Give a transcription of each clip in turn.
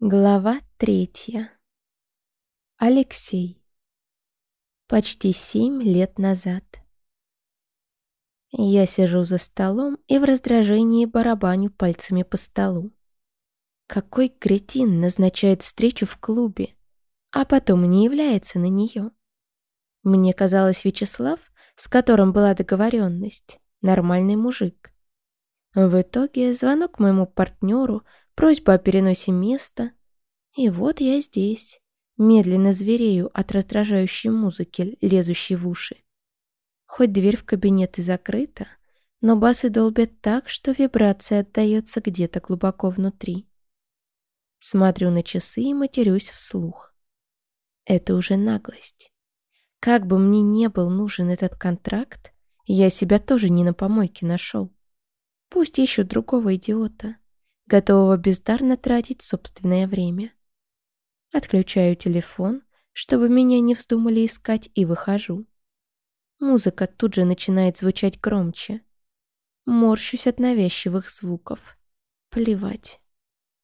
Глава третья. Алексей. Почти семь лет назад. Я сижу за столом и в раздражении барабаню пальцами по столу. Какой кретин назначает встречу в клубе, а потом не является на нее? Мне казалось, Вячеслав, с которым была договоренность, нормальный мужик. В итоге звонок моему партнеру — просьба о переносе места. И вот я здесь, медленно зверею от раздражающей музыки, лезущей в уши. Хоть дверь в кабинет и закрыта, но басы долбят так, что вибрация отдается где-то глубоко внутри. Смотрю на часы и матерюсь вслух. Это уже наглость. Как бы мне не был нужен этот контракт, я себя тоже не на помойке нашел. Пусть ищут другого идиота готового бездарно тратить собственное время. Отключаю телефон, чтобы меня не вздумали искать, и выхожу. Музыка тут же начинает звучать громче. Морщусь от навязчивых звуков. Плевать.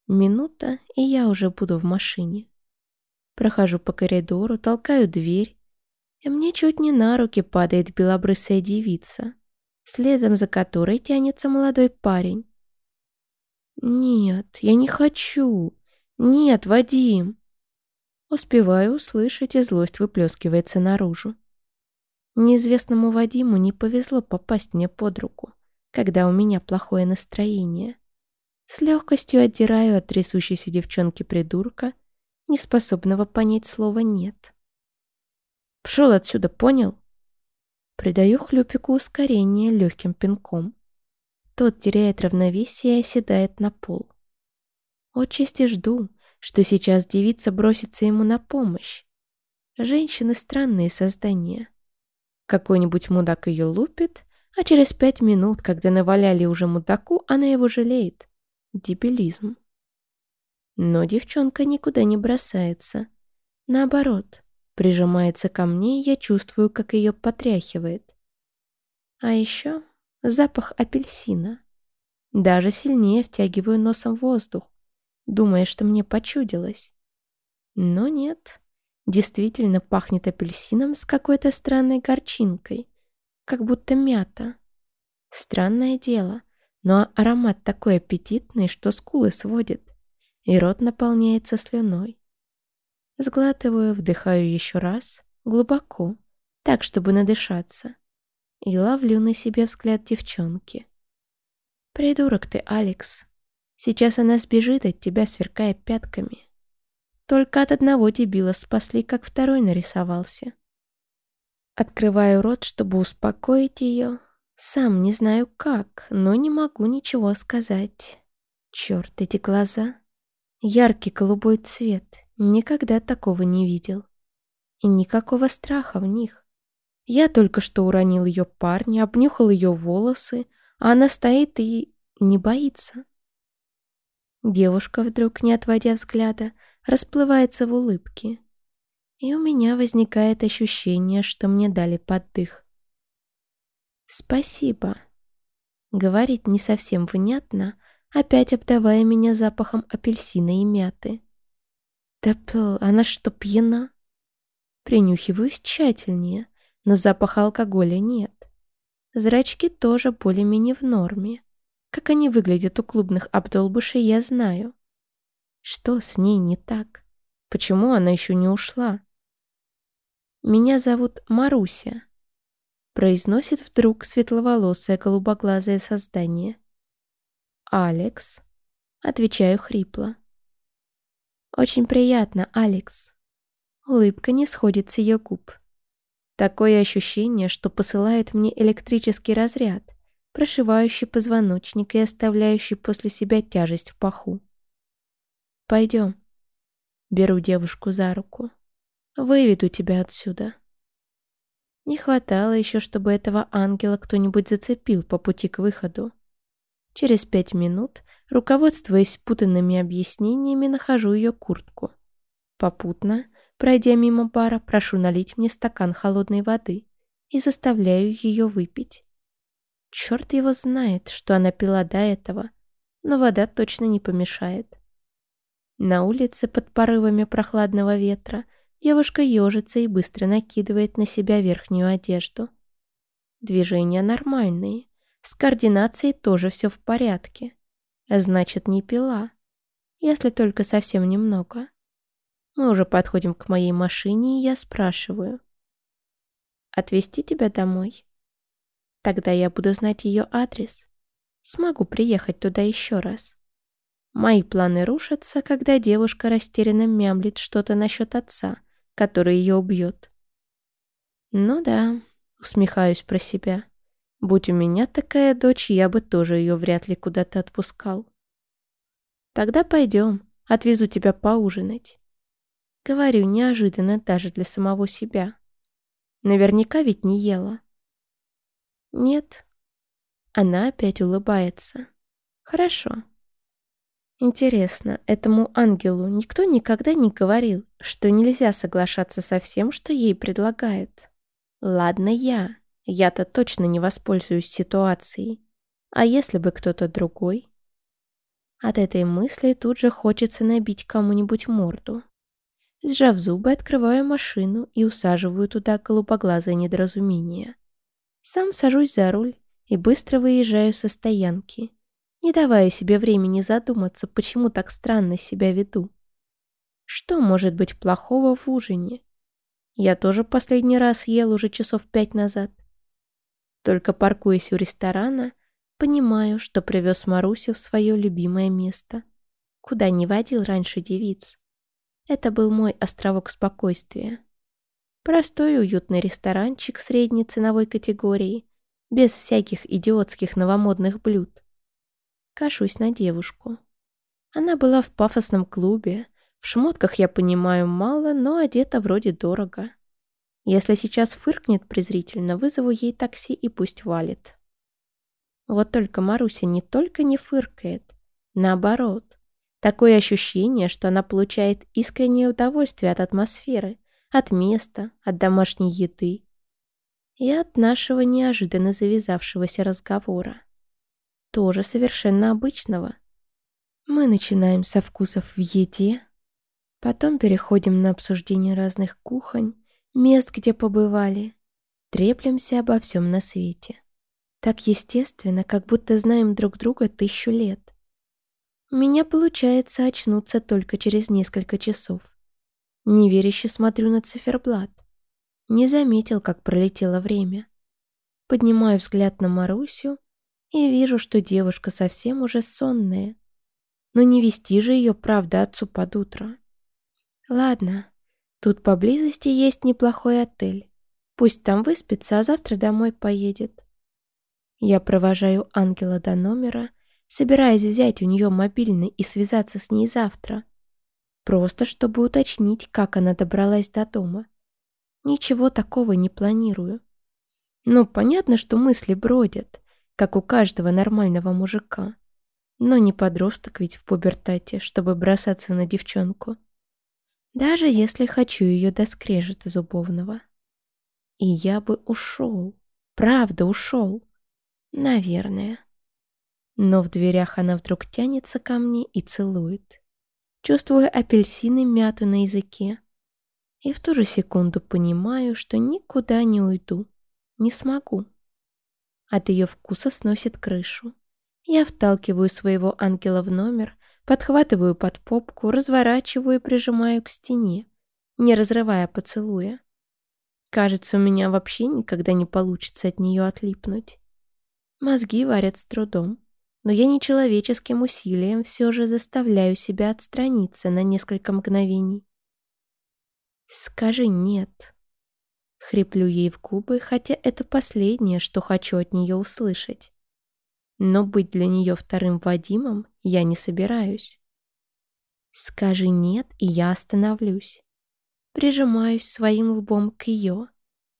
Минута, и я уже буду в машине. Прохожу по коридору, толкаю дверь, и мне чуть не на руки падает белобрысая девица, следом за которой тянется молодой парень. «Нет, я не хочу. Нет, Вадим!» Успеваю услышать, и злость выплескивается наружу. Неизвестному Вадиму не повезло попасть мне под руку, когда у меня плохое настроение. С легкостью отдираю от трясущейся девчонки-придурка, неспособного понять слова «нет». «Пшел отсюда, понял?» Придаю хлюпику ускорение легким пинком. Тот теряет равновесие и оседает на пол. Отчасти жду, что сейчас девица бросится ему на помощь. Женщины — странные создания. Какой-нибудь мудак ее лупит, а через пять минут, когда наваляли уже мудаку, она его жалеет. Дебилизм. Но девчонка никуда не бросается. Наоборот, прижимается ко мне, и я чувствую, как ее потряхивает. А еще запах апельсина. Даже сильнее втягиваю носом воздух, думая, что мне почудилось. Но нет, действительно пахнет апельсином с какой-то странной горчинкой, как будто мята. Странное дело, но аромат такой аппетитный, что скулы сводит, и рот наполняется слюной. Сглатываю, вдыхаю еще раз, глубоко, так, чтобы надышаться и ловлю на себе взгляд девчонки. «Придурок ты, Алекс. Сейчас она сбежит от тебя, сверкая пятками. Только от одного дебила спасли, как второй нарисовался». Открываю рот, чтобы успокоить ее. Сам не знаю как, но не могу ничего сказать. Черт, эти глаза. Яркий голубой цвет. Никогда такого не видел. И никакого страха в них. Я только что уронил ее парня, обнюхал ее волосы, а она стоит и не боится. Девушка вдруг, не отводя взгляда, расплывается в улыбке. И у меня возникает ощущение, что мне дали поддых. «Спасибо», — говорит не совсем внятно, опять обдавая меня запахом апельсина и мяты. «Да пл, она что, пьяна?» Принюхиваюсь тщательнее — но запаха алкоголя нет. Зрачки тоже более-менее в норме. Как они выглядят у клубных обдолбышей, я знаю. Что с ней не так? Почему она еще не ушла? «Меня зовут Маруся», — произносит вдруг светловолосое голубоглазое создание. «Алекс», — отвечаю хрипло. «Очень приятно, Алекс». Улыбка не сходит с ее губ. Такое ощущение, что посылает мне электрический разряд, прошивающий позвоночник и оставляющий после себя тяжесть в паху. «Пойдем». Беру девушку за руку. «Выведу тебя отсюда». Не хватало еще, чтобы этого ангела кто-нибудь зацепил по пути к выходу. Через пять минут, руководствуясь путанными объяснениями, нахожу ее куртку. Попутно Пройдя мимо бара, прошу налить мне стакан холодной воды и заставляю ее выпить. Черт его знает, что она пила до этого, но вода точно не помешает. На улице под порывами прохладного ветра девушка ежится и быстро накидывает на себя верхнюю одежду. Движения нормальные, с координацией тоже все в порядке. Значит, не пила, если только совсем немного. Мы уже подходим к моей машине, и я спрашиваю. «Отвезти тебя домой?» Тогда я буду знать ее адрес. Смогу приехать туда еще раз. Мои планы рушатся, когда девушка растерянно мямлит что-то насчет отца, который ее убьет. Ну да, усмехаюсь про себя. Будь у меня такая дочь, я бы тоже ее вряд ли куда-то отпускал. Тогда пойдем, отвезу тебя поужинать. Говорю неожиданно даже для самого себя. Наверняка ведь не ела. Нет. Она опять улыбается. Хорошо. Интересно, этому ангелу никто никогда не говорил, что нельзя соглашаться со всем, что ей предлагают. Ладно я, я-то точно не воспользуюсь ситуацией. А если бы кто-то другой? От этой мысли тут же хочется набить кому-нибудь морду. Сжав зубы, открываю машину и усаживаю туда голубоглазое недоразумение. Сам сажусь за руль и быстро выезжаю со стоянки не давая себе времени задуматься, почему так странно себя веду. Что может быть плохого в ужине? Я тоже последний раз ел уже часов пять назад. Только паркуясь у ресторана, понимаю, что привез Марусю в свое любимое место, куда не водил раньше девиц. Это был мой островок спокойствия. Простой уютный ресторанчик средней ценовой категории, без всяких идиотских новомодных блюд. Кашусь на девушку. Она была в пафосном клубе. В шмотках, я понимаю, мало, но одета вроде дорого. Если сейчас фыркнет презрительно, вызову ей такси и пусть валит. Вот только Маруся не только не фыркает, наоборот. Такое ощущение, что она получает искреннее удовольствие от атмосферы, от места, от домашней еды и от нашего неожиданно завязавшегося разговора тоже совершенно обычного. Мы начинаем со вкусов в еде, потом переходим на обсуждение разных кухонь, мест, где побывали, треплемся обо всем на свете. Так естественно, как будто знаем друг друга тысячу лет. Меня получается очнуться только через несколько часов. Неверяще смотрю на циферблат. Не заметил, как пролетело время. Поднимаю взгляд на Марусю и вижу, что девушка совсем уже сонная. Но не вести же ее, правда, отцу под утро. Ладно, тут поблизости есть неплохой отель. Пусть там выспится, а завтра домой поедет. Я провожаю ангела до номера, собираясь взять у нее мобильный и связаться с ней завтра. Просто чтобы уточнить, как она добралась до дома. Ничего такого не планирую. Ну, понятно, что мысли бродят как у каждого нормального мужика. Но не подросток ведь в пубертате, чтобы бросаться на девчонку. Даже если хочу ее до скрежета зубовного. И я бы ушел. Правда, ушел. Наверное. Но в дверях она вдруг тянется ко мне и целует. Чувствую апельсины мяту на языке. И в ту же секунду понимаю, что никуда не уйду. Не смогу. От ее вкуса сносит крышу. Я вталкиваю своего ангела в номер, подхватываю под попку, разворачиваю и прижимаю к стене, не разрывая поцелуя. Кажется, у меня вообще никогда не получится от нее отлипнуть. Мозги варят с трудом, но я нечеловеческим усилием все же заставляю себя отстраниться на несколько мгновений. «Скажи нет», Хриплю ей в губы, хотя это последнее, что хочу от нее услышать. Но быть для нее вторым Вадимом я не собираюсь. Скажи «нет», и я остановлюсь. Прижимаюсь своим лбом к ее.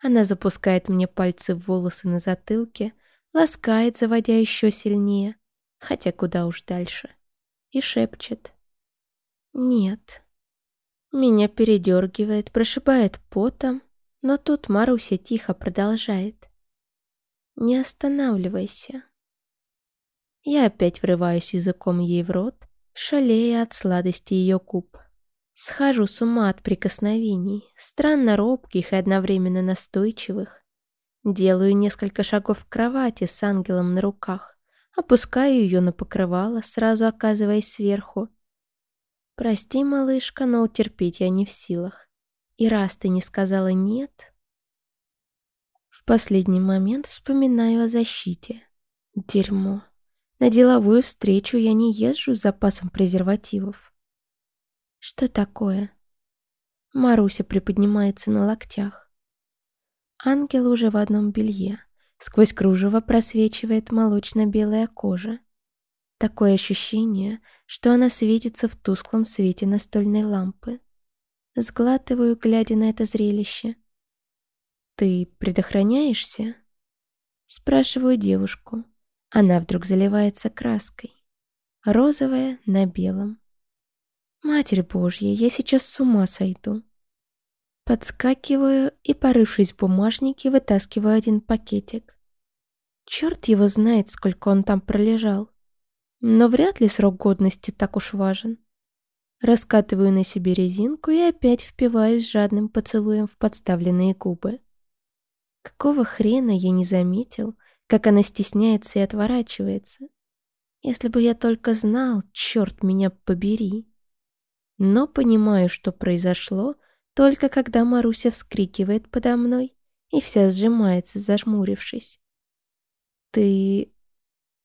Она запускает мне пальцы в волосы на затылке, ласкает, заводя еще сильнее, хотя куда уж дальше, и шепчет. «Нет». Меня передергивает, прошибает потом, но тут Маруся тихо продолжает. «Не останавливайся». Я опять врываюсь языком ей в рот, шалея от сладости ее губ. Схожу с ума от прикосновений, странно робких и одновременно настойчивых. Делаю несколько шагов к кровати с ангелом на руках, опускаю ее на покрывало, сразу оказываясь сверху. «Прости, малышка, но утерпеть я не в силах. И раз ты не сказала «нет», в последний момент вспоминаю о защите. Дерьмо. На деловую встречу я не езжу с запасом презервативов. Что такое? Маруся приподнимается на локтях. Ангел уже в одном белье. Сквозь кружево просвечивает молочно-белая кожа. Такое ощущение, что она светится в тусклом свете настольной лампы. Сглатываю, глядя на это зрелище. «Ты предохраняешься?» Спрашиваю девушку. Она вдруг заливается краской. Розовая на белом. «Матерь Божья, я сейчас с ума сойду!» Подскакиваю и, порывшись в бумажнике, вытаскиваю один пакетик. Черт его знает, сколько он там пролежал. Но вряд ли срок годности так уж важен. Раскатываю на себе резинку и опять впиваюсь жадным поцелуем в подставленные губы. Какого хрена я не заметил, как она стесняется и отворачивается? Если бы я только знал, черт меня побери. Но понимаю, что произошло, только когда Маруся вскрикивает подо мной и вся сжимается, зажмурившись. «Ты...»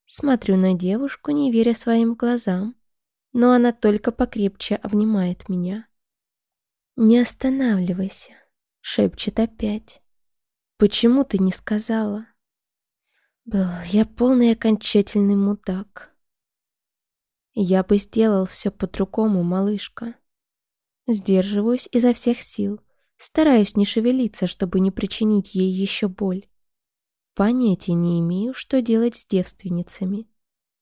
Смотрю на девушку, не веря своим глазам, но она только покрепче обнимает меня. «Не останавливайся», — шепчет опять. Почему ты не сказала? Был я полный окончательный мудак. Я бы сделал все по-другому, малышка. Сдерживаюсь изо всех сил, стараюсь не шевелиться, чтобы не причинить ей еще боль. Понятия не имею, что делать с девственницами.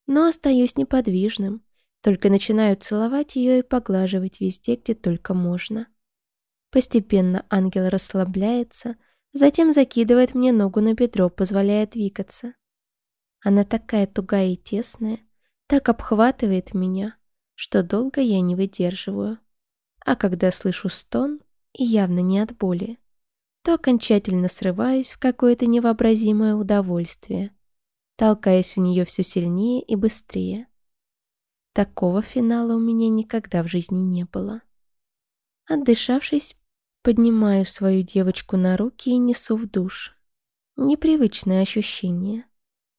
Но остаюсь неподвижным, только начинаю целовать ее и поглаживать везде, где только можно. Постепенно ангел расслабляется, Затем закидывает мне ногу на бедро, позволяя двигаться. Она такая тугая и тесная, так обхватывает меня, что долго я не выдерживаю. А когда слышу стон, и явно не от боли, то окончательно срываюсь в какое-то невообразимое удовольствие, толкаясь в нее все сильнее и быстрее. Такого финала у меня никогда в жизни не было. Отдышавшись, Поднимаю свою девочку на руки и несу в душ. Непривычное ощущение.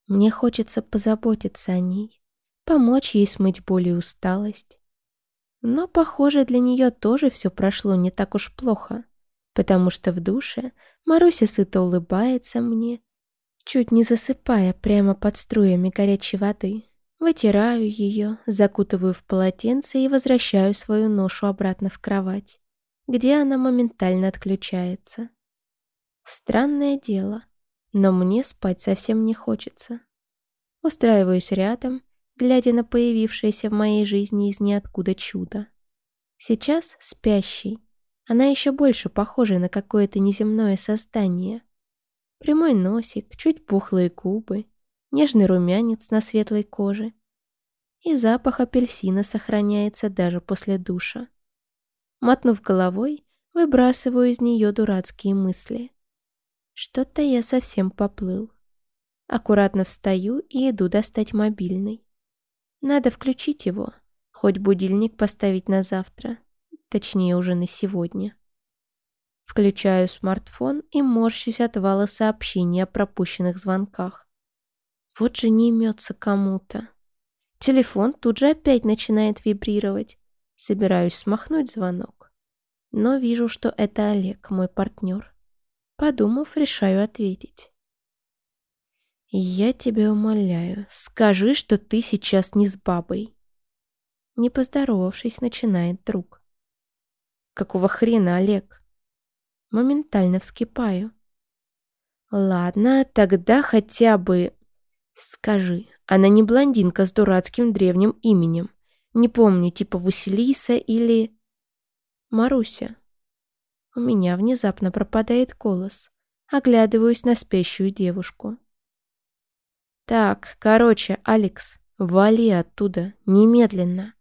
Мне хочется позаботиться о ней, помочь ей смыть боль и усталость. Но, похоже, для нее тоже все прошло не так уж плохо, потому что в душе Маруся сыто улыбается мне, чуть не засыпая прямо под струями горячей воды. Вытираю ее, закутываю в полотенце и возвращаю свою ношу обратно в кровать где она моментально отключается. Странное дело, но мне спать совсем не хочется. Устраиваюсь рядом, глядя на появившееся в моей жизни из ниоткуда чудо. Сейчас спящий. Она еще больше похожа на какое-то неземное создание. Прямой носик, чуть пухлые губы, нежный румянец на светлой коже. И запах апельсина сохраняется даже после душа. Мотнув головой, выбрасываю из нее дурацкие мысли. Что-то я совсем поплыл. Аккуратно встаю и иду достать мобильный. Надо включить его, хоть будильник поставить на завтра, точнее уже на сегодня. Включаю смартфон и морщусь от вала сообщений о пропущенных звонках. Вот же не имется кому-то. Телефон тут же опять начинает вибрировать. Собираюсь смахнуть звонок, но вижу, что это Олег, мой партнер. Подумав, решаю ответить. «Я тебя умоляю, скажи, что ты сейчас не с бабой». Не поздоровавшись, начинает друг. «Какого хрена, Олег?» Моментально вскипаю. «Ладно, тогда хотя бы...» «Скажи, она не блондинка с дурацким древним именем, не помню, типа Василиса или... Маруся. У меня внезапно пропадает голос. Оглядываюсь на спящую девушку. Так, короче, Алекс, вали оттуда, немедленно.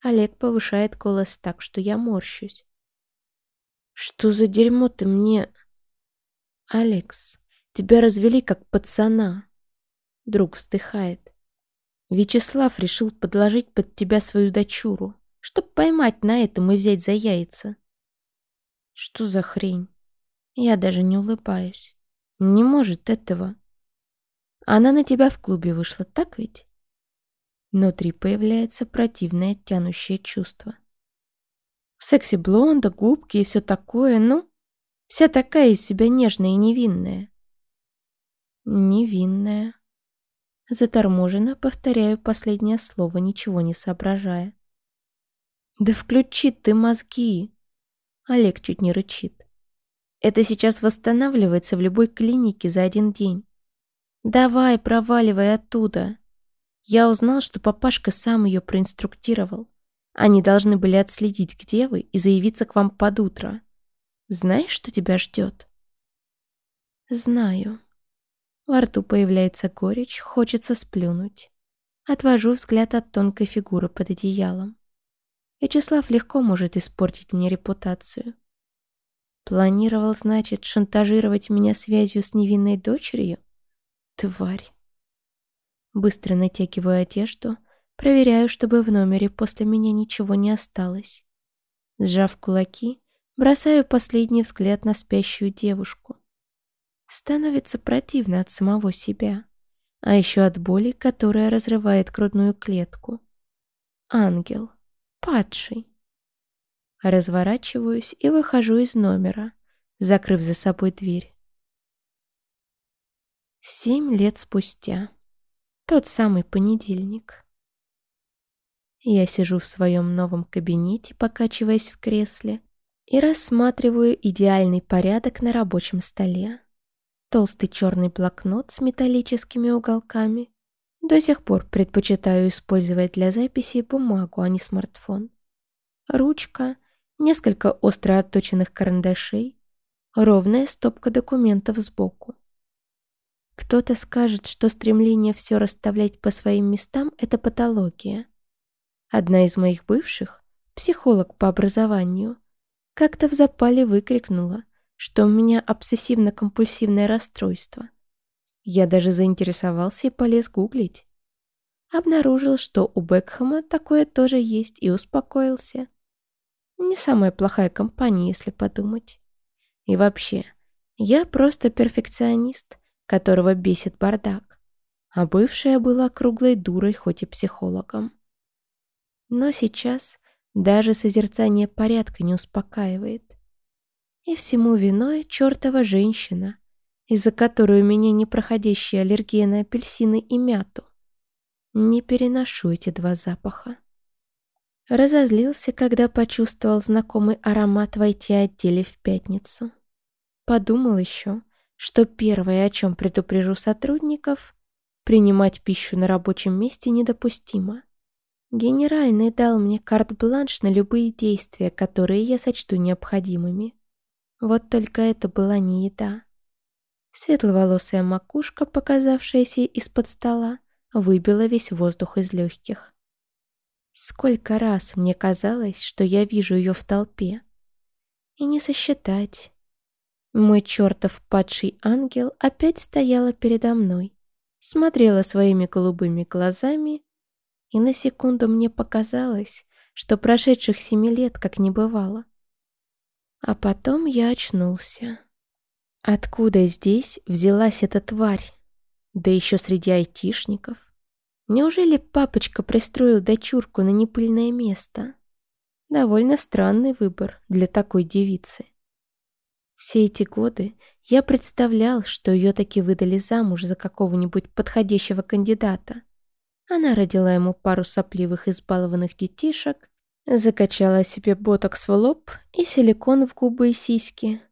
Олег повышает голос так, что я морщусь. «Что за дерьмо ты мне...» «Алекс, тебя развели как пацана». Друг вздыхает. Вячеслав решил подложить под тебя свою дочуру, чтоб поймать на этом и взять за яйца. Что за хрень? Я даже не улыбаюсь. Не может этого. Она на тебя в клубе вышла, так ведь? Внутри появляется противное тянущее чувство. Секси-блонда, губки и все такое, ну, вся такая из себя нежная и невинная. Невинная. Заторможенно повторяю последнее слово, ничего не соображая. «Да включи ты мозги!» Олег чуть не рычит. «Это сейчас восстанавливается в любой клинике за один день. Давай, проваливай оттуда!» Я узнал, что папашка сам ее проинструктировал. Они должны были отследить, где вы, и заявиться к вам под утро. Знаешь, что тебя ждет? Знаю. Во рту появляется горечь, хочется сплюнуть. Отвожу взгляд от тонкой фигуры под одеялом. Вячеслав легко может испортить мне репутацию. Планировал, значит, шантажировать меня связью с невинной дочерью? Тварь. Быстро натягиваю одежду, проверяю, чтобы в номере после меня ничего не осталось. Сжав кулаки, бросаю последний взгляд на спящую девушку. Становится противно от самого себя, а еще от боли, которая разрывает грудную клетку. Ангел. Падший. Разворачиваюсь и выхожу из номера, закрыв за собой дверь. Семь лет спустя. Тот самый понедельник. Я сижу в своем новом кабинете, покачиваясь в кресле, и рассматриваю идеальный порядок на рабочем столе. Толстый черный блокнот с металлическими уголками, до сих пор предпочитаю использовать для записей бумагу, а не смартфон. Ручка, несколько остро отточенных карандашей, ровная стопка документов сбоку. Кто-то скажет, что стремление все расставлять по своим местам – это патология. Одна из моих бывших, психолог по образованию, как-то в запале выкрикнула, что у меня обсессивно-компульсивное расстройство – я даже заинтересовался и полез гуглить. Обнаружил, что у Бекхэма такое тоже есть, и успокоился. Не самая плохая компания, если подумать. И вообще, я просто перфекционист, которого бесит бардак. А бывшая была круглой дурой, хоть и психологом. Но сейчас даже созерцание порядка не успокаивает. И всему виной чертова женщина, из-за которой у меня непроходящая аллергия на апельсины и мяту. Не переношу эти два запаха. Разозлился, когда почувствовал знакомый аромат в IT-отделе в пятницу. Подумал еще, что первое, о чем предупрежу сотрудников, принимать пищу на рабочем месте недопустимо. Генеральный дал мне карт-бланш на любые действия, которые я сочту необходимыми. Вот только это была не еда. Светловолосая макушка, показавшаяся из-под стола, выбила весь воздух из легких. Сколько раз мне казалось, что я вижу ее в толпе. И не сосчитать. Мой чертов падший ангел опять стояла передо мной, смотрела своими голубыми глазами, и на секунду мне показалось, что прошедших семи лет как не бывало. А потом я очнулся. Откуда здесь взялась эта тварь? Да еще среди айтишников. Неужели папочка пристроил дочурку на непыльное место? Довольно странный выбор для такой девицы. Все эти годы я представлял, что ее таки выдали замуж за какого-нибудь подходящего кандидата. Она родила ему пару сопливых избалованных детишек, закачала себе ботокс в лоб и силикон в губы и сиськи.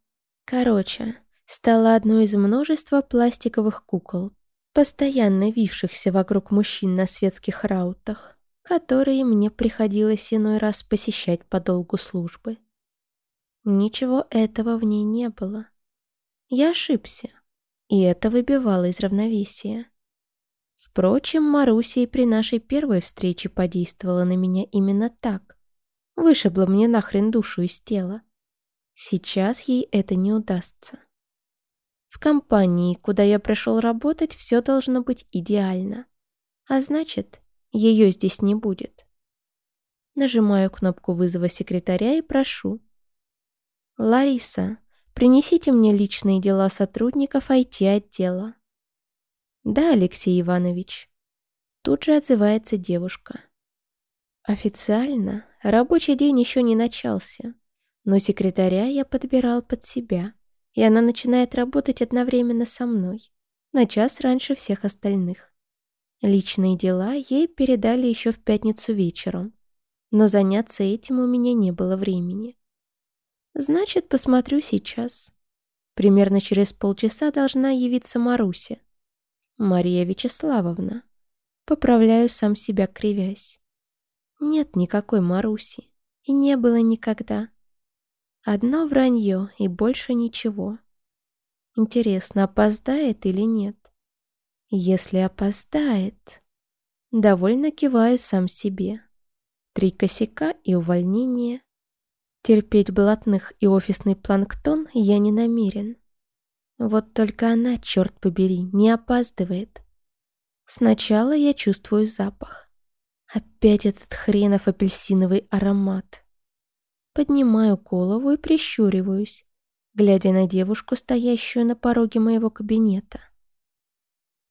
Короче, стала одной из множества пластиковых кукол, постоянно вившихся вокруг мужчин на светских раутах, которые мне приходилось иной раз посещать по долгу службы. Ничего этого в ней не было. Я ошибся, и это выбивало из равновесия. Впрочем, Маруся и при нашей первой встрече подействовала на меня именно так. Вышибла мне нахрен душу из тела. Сейчас ей это не удастся. В компании, куда я пришел работать, все должно быть идеально. А значит, ее здесь не будет. Нажимаю кнопку вызова секретаря и прошу. «Лариса, принесите мне личные дела сотрудников IT-отдела». «Да, Алексей Иванович». Тут же отзывается девушка. Официально рабочий день еще не начался, но секретаря я подбирал под себя, и она начинает работать одновременно со мной, на час раньше всех остальных. Личные дела ей передали еще в пятницу вечером, но заняться этим у меня не было времени. Значит, посмотрю сейчас. Примерно через полчаса должна явиться Маруся. Мария Вячеславовна. Поправляю сам себя, кривясь. Нет никакой Маруси. И не было никогда. Одно вранье и больше ничего. Интересно, опоздает или нет? Если опоздает... Довольно киваю сам себе. Три косяка и увольнение. Терпеть блатных и офисный планктон я не намерен. Вот только она, черт побери, не опаздывает. Сначала я чувствую запах. Опять этот хренов апельсиновый аромат. Поднимаю голову и прищуриваюсь, глядя на девушку, стоящую на пороге моего кабинета.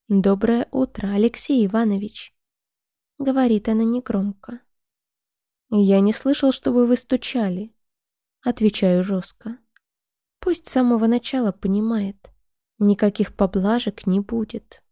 «Доброе утро, Алексей Иванович», — говорит она негромко. «Я не слышал, чтобы вы стучали». Отвечаю жестко. Пусть с самого начала понимает, никаких поблажек не будет.